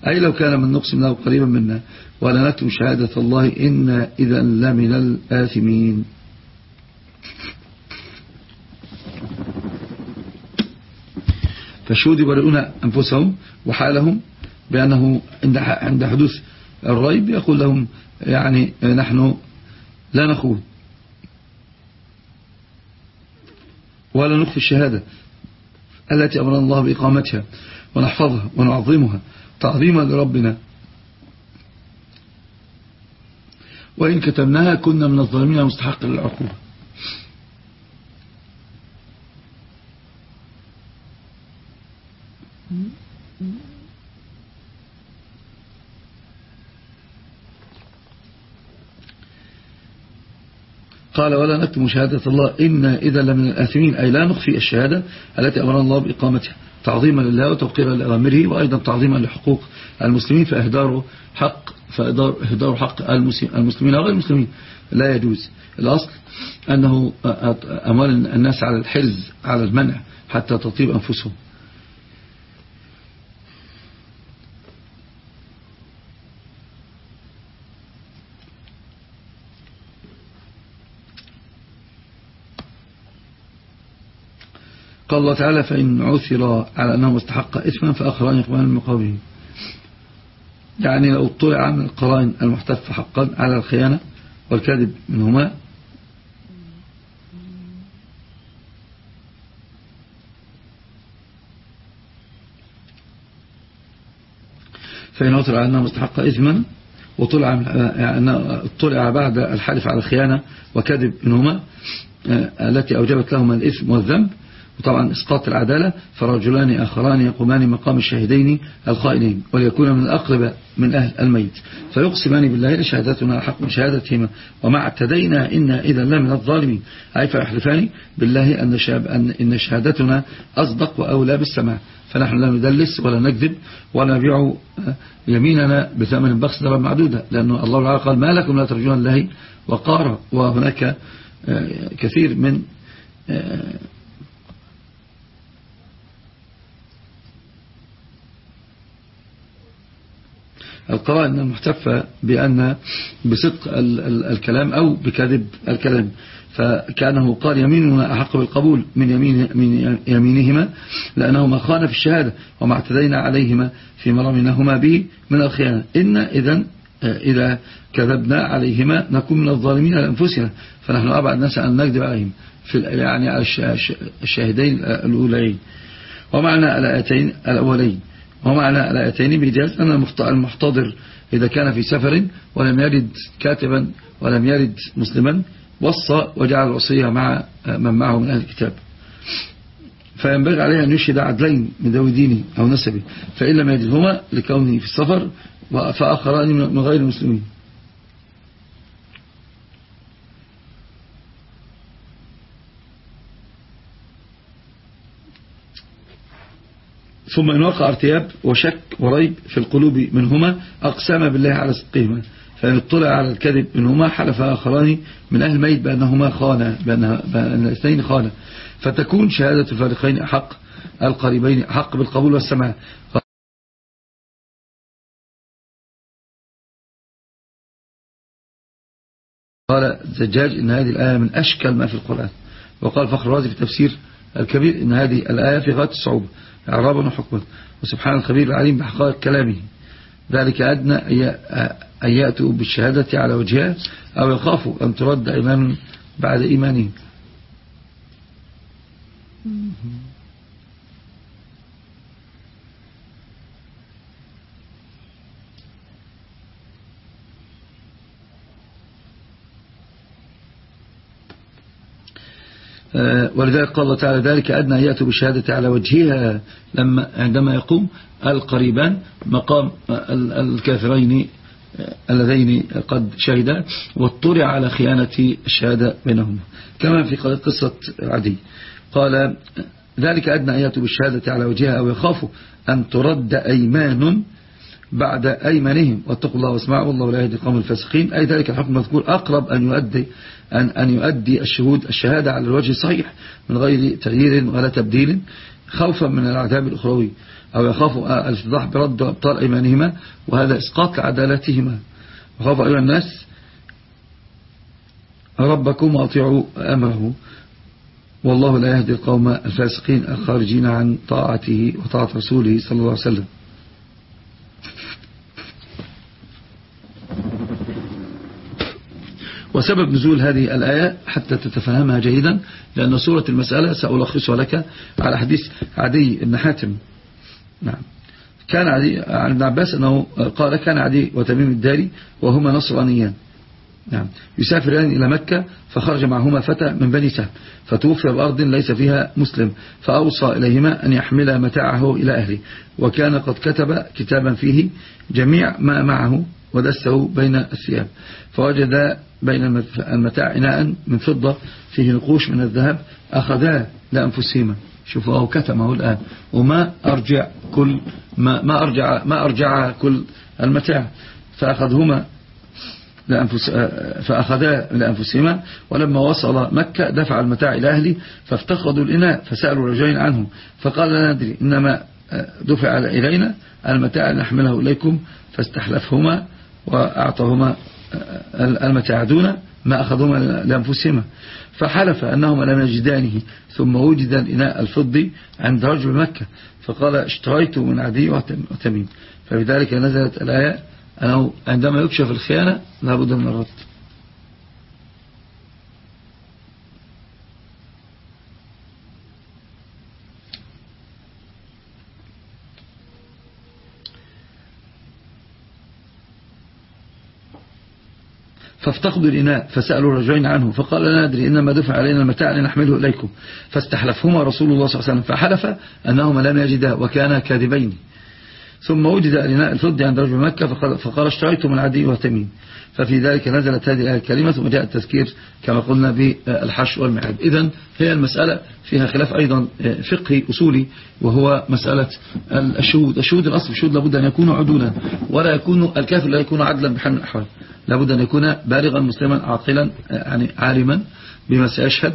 أي لو كان من نقسم له قريبا منا. ولا شهادة الله إن إذا لمن الآثمين. فالشهود يبرئون أنفسهم وحالهم بأنه عند حدوث الريب يقول لهم يعني نحن لا نخون ولا نخفي الشهادة التي أمرنا الله بإقامتها ونحفظها ونعظمها تعظيما لربنا. وإن كتمناها كنا من الظالمين مستحق للعقوبة. قال ولا نكتم شهادة الله. إنا إذا لمن الآثمين أي لا نخفي الشهادة التي أمرنا الله بإقامتها تعظيما لله وتوقيرا لأوامره وأيضا تعظيما لحقوق المسلمين فإهدار حق فإهدار حق المسلمين وغير المسلمين. لا يجوز. الأصل أنه أموال الناس على الحرز على المنع حتى تطيب أنفسهم. قال الله تعالى فإن عثر على أنه استحق إثما فأخران يقبل المقابلين يعني لو اطلع من القرائن المحتفة حقا على الخيانة والكذب منهما. فإن عثر على أنه مستحق إثما وطلع يعني اطلع بعد الحلف على الخيانة وكذب منهما آه، التي أوجبت لهما الإثم والذنب وطبعا إسقاط العدالة فرجلان آخران يقومان مقام الشاهدين الخائنين وليكون من الأقرب من أهل الميت. فيقسمان بالله لشهادتنا حق من شهادتهما وما اعتدينا إنا إذا لمن الظالمين. أي فيحلفان بالله أن, أن إن شهادتنا أصدق وأولى بالسماع. فنحن لا ندلس ولا نكذب ولا نبيع يميننا بثمن بخس درا معدودة لأنه الله تعالى قال ما لكم لا ترجون الله وقارا. وهناك آه، كثير من آه، القرائن المحتفة بأن بصدق الكلام أو بكذب الكلام فكأنه قال يميننا أحق بالقبول من, يمين من يمينهما لأنهما خان في الشهادة وما اعتدينا عليهما في مرمنهما به من الخيانة. إن إذا إذا كذبنا عليهما نكون من الظالمين لأنفسنا فنحن أبعد الناس أن نكذب عليهم في يعني على الشاهدين الأولين ومعنى الآيتين الأولين ومعنى الآيتين بإجازة أن المحتضر إذا كان في سفر ولم يرد كاتبا ولم يرد مسلما وصى وجعل الوصية مع من معه من أهل الكتاب. فينبغي عليه أن يشهد عدلين من ذوي دينه أو نسبه فإن لم يجدهما لكونه في السفر فآخران من غير المسلمين. ثم إن وقع ارتياب وشك وريب في القلوب منهما أقسم بالله على صدقهما فإن اطلع على الكذب منهما حلف آخران من أهل الميت بأنهما خانا بأن الاثنين خانا. فتكون شهادة الفارقين أحق القريبين أحق بالقبول والسماع. قال زجاج إن هذه الآية من أشكل ما في القرآن. وقال فخر رازي في تفسير الكبير إن هذه الآية في غاية الصعوبة. إعرابا وحكما وسبحان الخبير العليم بحقائق كلامه. ذلك أدنى أن يأتوا بالشهادة على وجهها أو يخافوا أن ترد إيمان بعد إيمانهم. ولذلك قال الله تعالى ذلك أدنى يأتوا بالشهادة على وجهها لما عندما يقوم القريبان مقام الكافرين آه، اللذين قد شهدا واطلع على خيانة الشهادة بينهما. كما في قصة عدي. قال ذلك أدنى أن يأتوا بالشهادة على وجهها أو يخافوا أن ترد أيمان بعد أيمانهم واتقوا الله واسمعوا والله لا يهدي القوم الفاسقين. أي ذلك الحكم المذكور أقرب أن يؤدي أن, أن يؤدي الشهود الشهادة على الوجه الصحيح من غير تغيير ولا تبديل خوفا من العذاب الأخروي أو يخاف الافتضاح برد أبطال أيمانهما وهذا إسقاط عدالتهما وخاف أيها الناس ربكم واطيعوا أمره والله لا يهدي القوم الفاسقين الخارجين عن طاعته وطاعة رسوله صلى الله عليه وسلم. وسبب نزول هذه الآية حتى تتفهمها جيدا لأن سورة المسألة سألخصها لك على حديث عدي بن حاتم. نعم. كان عدي عن ابن عباس أنه قال كان عدي وتميم الداري وهما نصرانيان نعم. يسافران إلى مكة فخرج معهما فتى من بني سهم فتوفي بأرض ليس فيها مسلم فأوصى إليهما أن يحمل متاعه إلى أهله وكان قد كتب كتابا فيه جميع ما معه. ودسه بين الثياب. فوجد بين المتاع إناء من فضة فيه نقوش من الذهب أخذاه لأنفسهما. شوفوا أهو كتمه الآن. وما أرجع كل ما, ما أرجع ما أرجع كل المتاع. فأخذهما لأنفس فأخذا لأنفسهما. ولما وصل مكة دفع المتاع إلى أهلي فافتقدوا الإناء فسألوا رجلين عنه. فقال لا ندري إنما دفع إلينا المتاع نحمله إليكم فاستحلفهما. وأعطاهما المتاع دون ما أخذهما لأنفسهما. فحلف أنهما لم يجدانه ثم وجد الإناء الفضي عند رجل مكة فقال اشتريت من عدي وتميم. فبذلك نزلت الآية أنه عندما يكشف الخيانة لابد من الرد. فافتقدوا الإناء فسألوا رجعين عنه فقال لا ندري إنما دفع علينا المتاع لنحمله إليكم. فاستحلفهما رسول الله صلى الله عليه وسلم فحلف أنهما لم يجدا وكانا كاذبين. ثم وجد الإناء الفضي عند رجل مكة فقال, فقال اشتريت من عدي وتمين ففي ذلك نزلت هذه الكريمة ثم جاء التذكير كما قلنا بالحش والمعاد إذن هي المسألة فيها خلاف أيضا فقهي أصولي وهو مسألة الشهود. الشهود الأصل الشهود لابد أن يكونوا عدولا ولا يكون الكافر لا يكون عدلا بحال من الأحوال. لابد أن يكون بالغا مسلما عاقلا يعني عالما بما سيشهد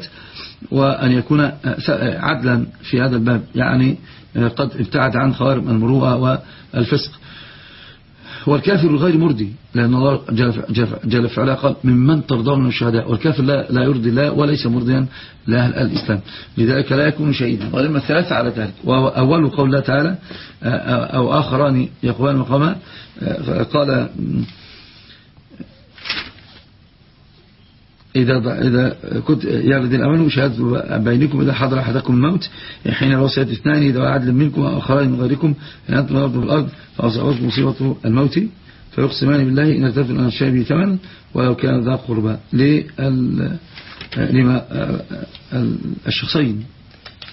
وأن يكون عدلا في هذا الباب. يعني قد ابتعد عن خوارم المروءة والفسق. والكافر غير مرضي لأن الله جل فعلا قال ممن ترضون الشهداء. والكافر لا, لا يرضي الله وليس مرضيا لأهل الإسلام. لذلك لا يكون شهيدا. ولما الثلاثة على ذلك. وأول قول الله تعالى أو آخران يقوان مقاما قال إذا إذا كنت يا الذين آمنوا شهادة بينكم إذا حضر أحدكم الموت حين الوصية اثنان إذا عدل منكم أو آخرين من غيركم إن أنتم الأرض بالأرض فأصابتكم مصيبة الموت. فيقسمان بالله إن ارتفتم أن الشيء به ثمن ولو كان ذا قربى لما الشخصين.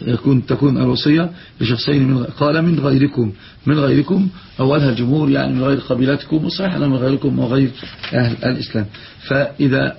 يكون تكون الوصية لشخصين من قال من غيركم من غيركم أولها الجمهور يعني من غير قبيلتكم وصحيح أنا من غيركم وغير أهل الإسلام. فإذا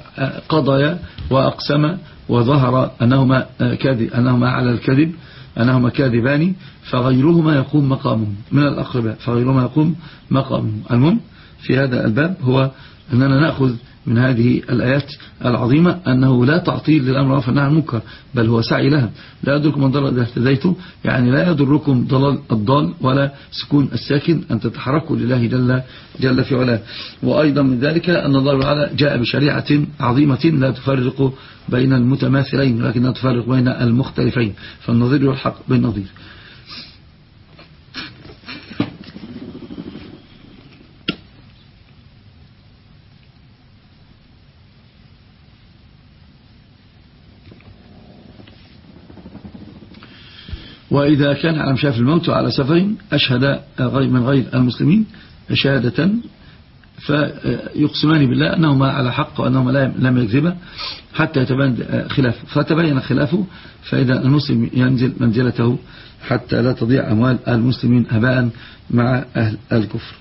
قضي وأقسم وظهر أنهما, كاذب أنهما على الكذب أنهما كاذبان فغيرهما يقوم مقامهم. من الأقرباء فغيرهما يقوم مقامهم. المهم في هذا الباب هو أننا نأخذ من هذه الآيات العظيمة أنه لا تعطيل للأمر والنهي عن المنكر بل هو سعي لها. لا يدركم من ضل إذا اهتديتم يعني لا يضركم ضلال الضال ولا سكون الساكن أن تتحركوا لله جل, جل في علاه. وأيضا من ذلك أن الله تعالى جاء بشريعة عظيمة لا تفرق بين المتماثلين ولكنها تفرق بين المختلفين. فالنظير والحق بالنظير. وإذا كان على مشاف الموت وعلى سفر أشهد من غير المسلمين شهادة فيقسمان بالله أنهما على حق وأنهما لم يكذبا حتى يتبين خلافه فتبين خلافه فإذا المسلم ينزل منزلته حتى لا تضيع أموال المسلمين هباء مع أهل الكفر.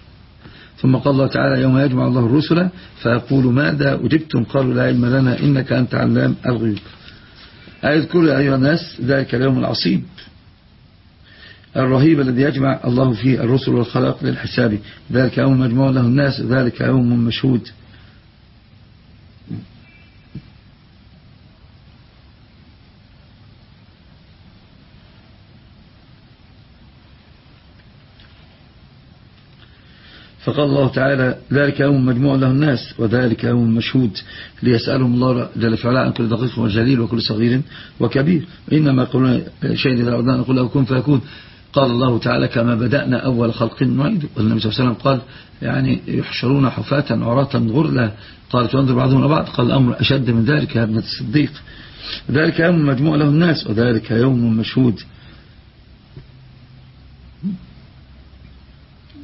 ثم قال الله تعالى يوم يجمع الله الرسل فيقول ماذا أجبتم؟ قالوا لا علم لنا إنك أنت علام الغيوب. أذكر أيها الناس ذلك اليوم العصيب. الرهيب الذي يجمع الله فيه الرسل والخلق للحساب. ذلك يوم مجموع له الناس ذلك يوم مشهود. فقال الله تعالى ذلك يوم مجموع له الناس وذلك يوم مشهود. ليسألهم الله جل فعلا عن كل دقيق وجليل وكل صغير وكبير. إنما قلنا شيء إذا أردنا نقول له كن فيكون. قال الله تعالى كما بدأنا أول خلق نعيد. والنبي صلى الله عليه وسلم قال يعني يحشرون حفاة عراة غرلا. قالت وانظر بعضهم بعض. قال الأمر أشد من ذلك يا ابنة الصديق. ذلك يوم مجموع له الناس وذلك يوم مشهود.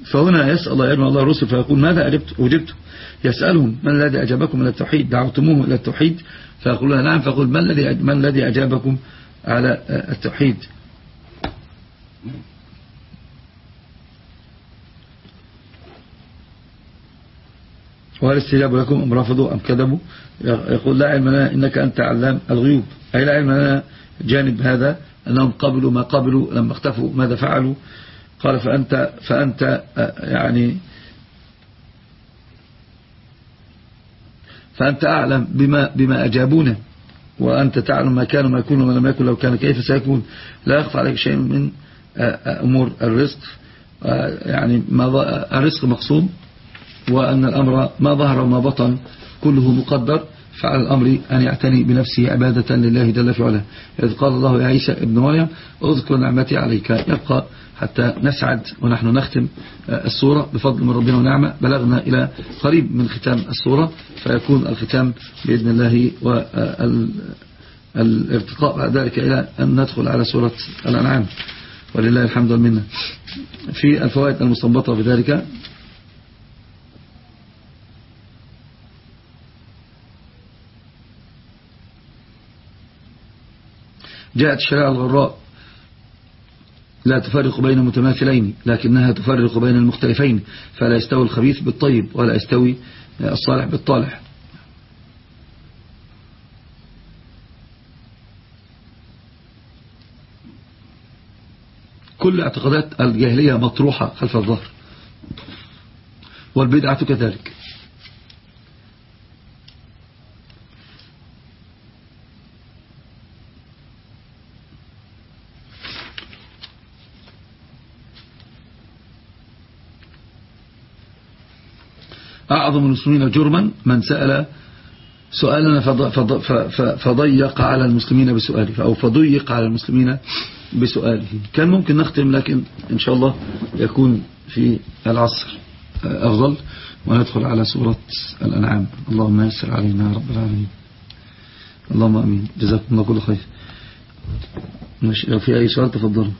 فهنا يسأل الله يجمع الله الرسل فيقول ماذا أجبت أجبت؟ يسألهم من الذي أجابكم إلى التوحيد؟ دعوتموه إلى التوحيد؟ فيقول نعم. فيقول من الذي من الذي أجابكم على التوحيد؟ وهل استجابوا لكم أم رفضوا أم كذبوا؟ يقول لا علم لنا إنك أنت علام الغيوب. أي لا علم لنا جانب هذا أنهم قبلوا ما قبلوا لما اختفوا ماذا فعلوا؟ قال فأنت, فأنت يعني فأنت أعلم بما, بما أجابونا وأنت تعلم ما كان وما يكون وما لم يكن لو كان كيف سيكون. لا يخفى عليك شيء من أمور الرزق يعني ما الرزق مقصود وأن الأمر ما ظهر وما بطن كله مقدر فعلى الأمر أن يعتني بنفسه عبادة لله جل في علاه. إذ قال الله يا عيسى ابن مريم اذكر نعمتي عليك يبقى حتى نسعد ونحن نختم السورة بفضل من ربنا ونعمة. بلغنا إلى قريب من ختام السورة فيكون الختام بإذن الله والارتقاء بعد ذلك إلى أن ندخل على سورة الأنعام. ولله الحمد والمنة. في الفوائد المستنبطة بذلك. جاءت الشريعة الغراء. لا تفرق بين متماثلين لكنها تفرق بين المختلفين فلا يستوي الخبيث بالطيب ولا يستوي الصالح بالطالح. كل اعتقادات الجاهلية مطروحة خلف الظهر. والبدعة كذلك. أعظم المسلمين جرما من سأل سؤالنا فضيق على المسلمين بسؤاله أو فضيق على المسلمين بسؤاله. كان ممكن نختم لكن إن شاء الله يكون في العصر أفضل وندخل على سورة الأنعام. اللهم يسر علينا رب العالمين. اللهم أمين. جزاكم الله كل خير. لو في أي سؤال تفضلوا.